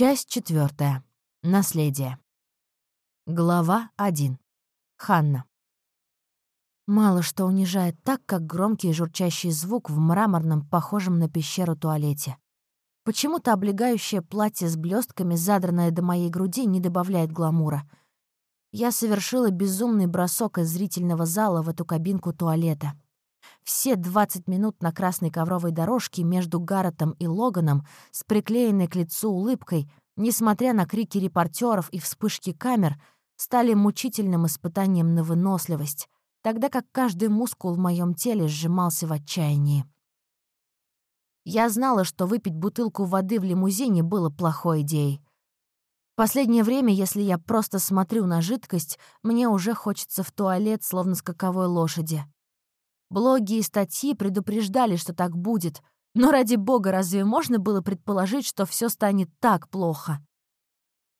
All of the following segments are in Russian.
Часть четвертая. Наследие. Глава 1. Ханна. Мало что унижает так, как громкий журчащий звук в мраморном, похожем на пещеру туалете. Почему-то облегающее платье с блестками, задранное до моей груди, не добавляет гламура. Я совершила безумный бросок из зрительного зала в эту кабинку туалета. Все 20 минут на красной ковровой дорожке между Гарретом и Логаном с приклеенной к лицу улыбкой, несмотря на крики репортеров и вспышки камер, стали мучительным испытанием на выносливость, тогда как каждый мускул в моем теле сжимался в отчаянии. Я знала, что выпить бутылку воды в лимузине было плохой идеей. Последнее время, если я просто смотрю на жидкость, мне уже хочется в туалет, словно скаковой лошади. Блоги и статьи предупреждали, что так будет, но ради бога, разве можно было предположить, что все станет так плохо?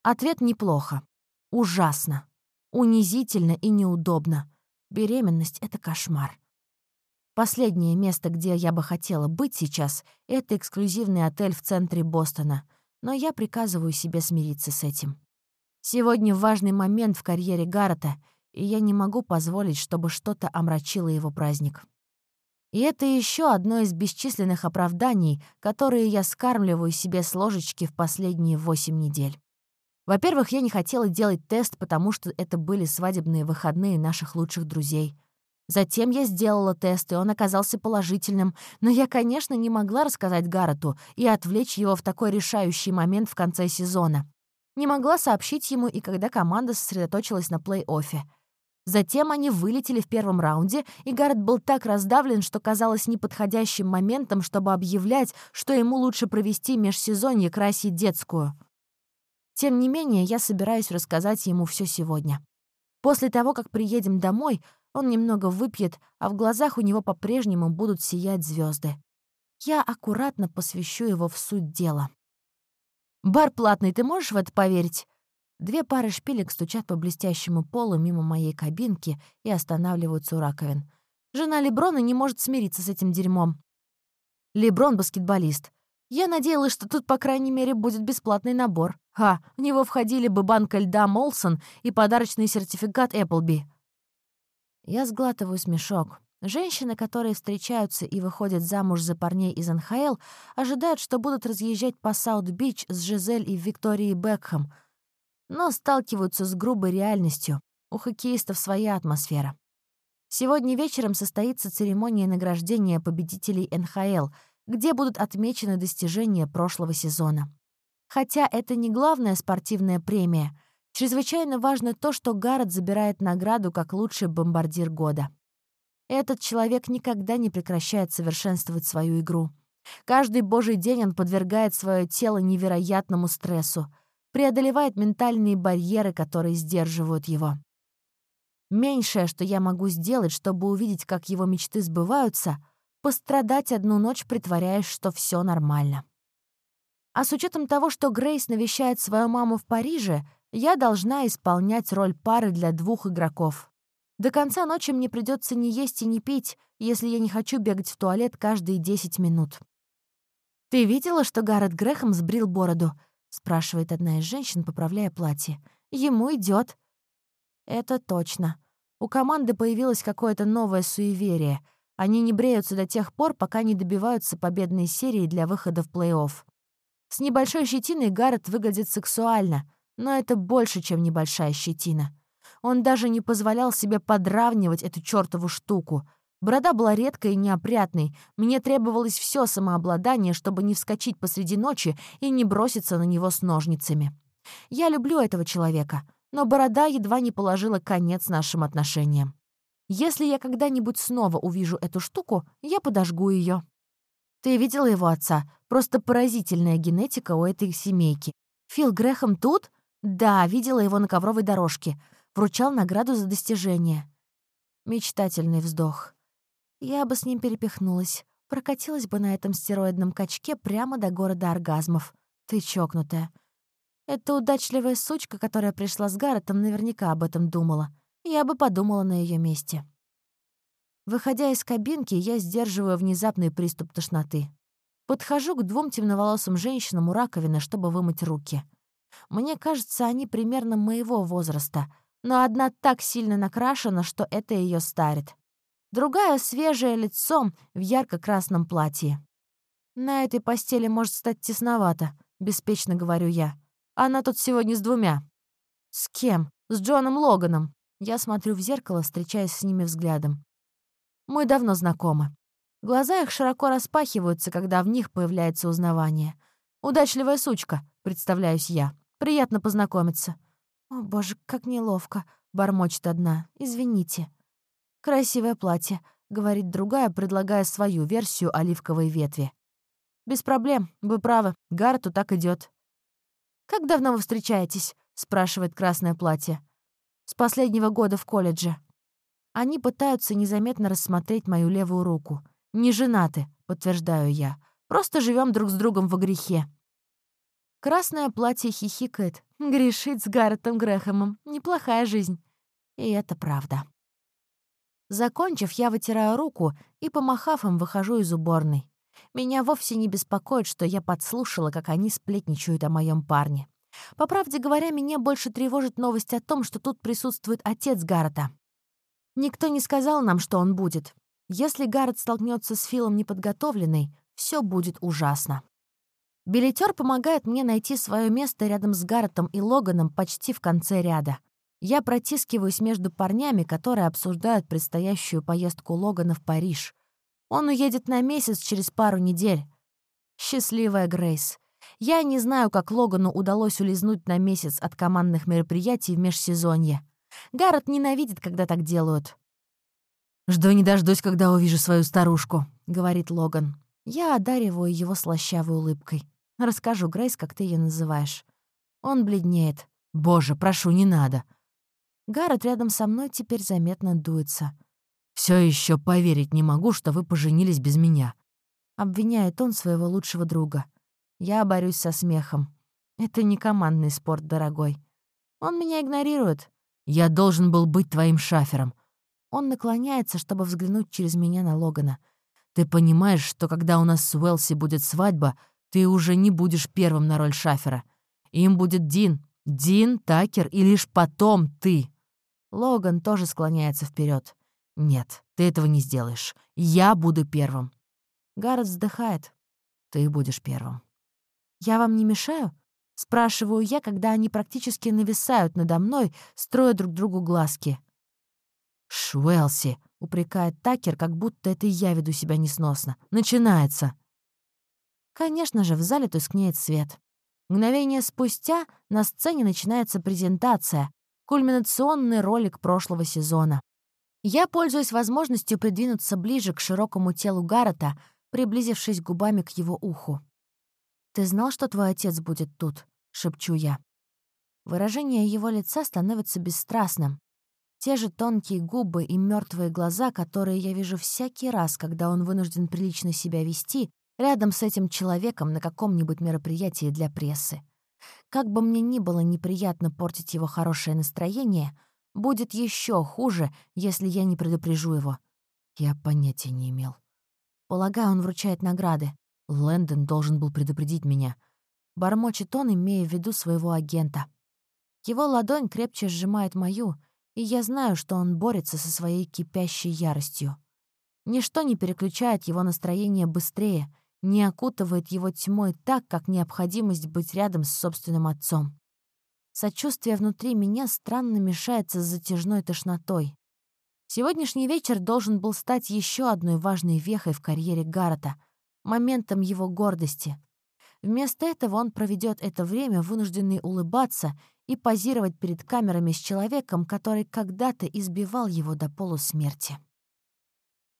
Ответ неплохо. Ужасно. Унизительно и неудобно. Беременность — это кошмар. Последнее место, где я бы хотела быть сейчас, — это эксклюзивный отель в центре Бостона, но я приказываю себе смириться с этим. Сегодня важный момент в карьере Гаррета — и я не могу позволить, чтобы что-то омрачило его праздник. И это еще одно из бесчисленных оправданий, которые я скармливаю себе с ложечки в последние восемь недель. Во-первых, я не хотела делать тест, потому что это были свадебные выходные наших лучших друзей. Затем я сделала тест, и он оказался положительным, но я, конечно, не могла рассказать Гаррету и отвлечь его в такой решающий момент в конце сезона. Не могла сообщить ему и когда команда сосредоточилась на плей-оффе. Затем они вылетели в первом раунде, и Гаррет был так раздавлен, что казалось неподходящим моментом, чтобы объявлять, что ему лучше провести межсезонье красить детскую. Тем не менее, я собираюсь рассказать ему все сегодня. После того, как приедем домой, он немного выпьет, а в глазах у него по-прежнему будут сиять звезды. Я аккуратно посвящу его в суть дела. «Бар платный, ты можешь в это поверить?» Две пары шпилек стучат по блестящему полу мимо моей кабинки и останавливаются у раковин. Жена Леброна не может смириться с этим дерьмом. Леброн — баскетболист. Я надеялась, что тут, по крайней мере, будет бесплатный набор. Ха, в него входили бы банка льда Молсон и подарочный сертификат Эпплби. Я сглатываю смешок. Женщины, которые встречаются и выходят замуж за парней из НХЛ, ожидают, что будут разъезжать по Саут-Бич с Жизель и Викторией Бекхэм — но сталкиваются с грубой реальностью. У хоккеистов своя атмосфера. Сегодня вечером состоится церемония награждения победителей НХЛ, где будут отмечены достижения прошлого сезона. Хотя это не главная спортивная премия, чрезвычайно важно то, что Гаррет забирает награду как лучший бомбардир года. Этот человек никогда не прекращает совершенствовать свою игру. Каждый божий день он подвергает свое тело невероятному стрессу — преодолевает ментальные барьеры, которые сдерживают его. Меньшее, что я могу сделать, чтобы увидеть, как его мечты сбываются, пострадать одну ночь, притворяясь, что все нормально. А с учетом того, что Грейс навещает свою маму в Париже, я должна исполнять роль пары для двух игроков. До конца ночи мне придется не есть и не пить, если я не хочу бегать в туалет каждые 10 минут. «Ты видела, что Гаррет Грэхэм сбрил бороду?» — спрашивает одна из женщин, поправляя платье. «Ему идет. Это точно. У команды появилось какое-то новое суеверие. Они не бреются до тех пор, пока не добиваются победной серии для выхода в плей-офф. С небольшой щетиной Гаррет выглядит сексуально, но это больше, чем небольшая щетина. Он даже не позволял себе подравнивать эту чёртову штуку — Борода была редкой и неопрятной. Мне требовалось все самообладание, чтобы не вскочить посреди ночи и не броситься на него с ножницами. Я люблю этого человека, но борода едва не положила конец нашим отношениям. Если я когда-нибудь снова увижу эту штуку, я подожгу ее. Ты видела его отца? Просто поразительная генетика у этой семейки. Фил Грэхэм тут? Да, видела его на ковровой дорожке. Вручал награду за достижение. Мечтательный вздох. Я бы с ним перепихнулась, прокатилась бы на этом стероидном качке прямо до города оргазмов. Ты чокнутая. Эта удачливая сучка, которая пришла с Гарретом, наверняка об этом думала. Я бы подумала на ее месте. Выходя из кабинки, я сдерживаю внезапный приступ тошноты. Подхожу к двум темноволосым женщинам у раковины, чтобы вымыть руки. Мне кажется, они примерно моего возраста, но одна так сильно накрашена, что это ее старит. Другая — свежее лицом в ярко-красном платье. «На этой постели может стать тесновато», — беспечно говорю я. «Она тут сегодня с двумя». «С кем?» «С Джоном Логаном». Я смотрю в зеркало, встречаясь с ними взглядом. Мы давно знакомы. Глаза их широко распахиваются, когда в них появляется узнавание. «Удачливая сучка», — представляюсь я. «Приятно познакомиться». «О, боже, как неловко», — бормочет одна. «Извините». «Красивое платье», — говорит другая, предлагая свою версию оливковой ветви. «Без проблем, вы правы, Гарту так идет. «Как давно вы встречаетесь?» — спрашивает красное платье. «С последнего года в колледже». Они пытаются незаметно рассмотреть мою левую руку. «Не женаты», — подтверждаю я. «Просто живем друг с другом во грехе». Красное платье хихикает. Грешит с Гарретом Грэхэмом. Неплохая жизнь. И это правда. Закончив, я вытираю руку и, помахав им, выхожу из уборной. Меня вовсе не беспокоит, что я подслушала, как они сплетничают о моем парне. По правде говоря, меня больше тревожит новость о том, что тут присутствует отец Гаррета. Никто не сказал нам, что он будет. Если Гаррет столкнется с Филом неподготовленный, все будет ужасно. Билетер помогает мне найти свое место рядом с Гарретом и Логаном почти в конце ряда. Я протискиваюсь между парнями, которые обсуждают предстоящую поездку Логана в Париж. Он уедет на месяц через пару недель. Счастливая Грейс. Я не знаю, как Логану удалось улизнуть на месяц от командных мероприятий в межсезонье. Гаррет ненавидит, когда так делают. «Жду не дождусь, когда увижу свою старушку», — говорит Логан. Я одариваю его слащавой улыбкой. Расскажу, Грейс, как ты ее называешь. Он бледнеет. «Боже, прошу, не надо». Гаррет рядом со мной теперь заметно дуется. Все еще поверить не могу, что вы поженились без меня», — обвиняет он своего лучшего друга. Я борюсь со смехом. Это не командный спорт, дорогой. Он меня игнорирует. Я должен был быть твоим шафером. Он наклоняется, чтобы взглянуть через меня на Логана. Ты понимаешь, что когда у нас с Уэлси будет свадьба, ты уже не будешь первым на роль шафера. Им будет Дин, Дин, Такер и лишь потом ты. Логан тоже склоняется вперед. «Нет, ты этого не сделаешь. Я буду первым». Гаррет вздыхает. «Ты будешь первым». «Я вам не мешаю?» — спрашиваю я, когда они практически нависают надо мной, строя друг другу глазки. «Шуэлси!» — упрекает Такер, как будто это я веду себя несносно. «Начинается!» Конечно же, в зале тускнеет свет. Мгновение спустя на сцене начинается презентация, кульминационный ролик прошлого сезона. Я пользуюсь возможностью придвинуться ближе к широкому телу Гаррета, приблизившись губами к его уху. «Ты знал, что твой отец будет тут?» — шепчу я. Выражение его лица становится бесстрастным. Те же тонкие губы и мертвые глаза, которые я вижу всякий раз, когда он вынужден прилично себя вести, рядом с этим человеком на каком-нибудь мероприятии для прессы. Как бы мне ни было неприятно портить его хорошее настроение — Будет еще хуже, если я не предупрежу его. Я понятия не имел. Полагаю, он вручает награды. Лэндон должен был предупредить меня. Бормочет он, имея в виду своего агента. Его ладонь крепче сжимает мою, и я знаю, что он борется со своей кипящей яростью. Ничто не переключает его настроение быстрее, не окутывает его тьмой так, как необходимость быть рядом с собственным отцом. Сочувствие внутри меня странно мешается с затяжной тошнотой. Сегодняшний вечер должен был стать еще одной важной вехой в карьере Гаррета, моментом его гордости. Вместо этого он проведет это время, вынужденный улыбаться и позировать перед камерами с человеком, который когда-то избивал его до полусмерти.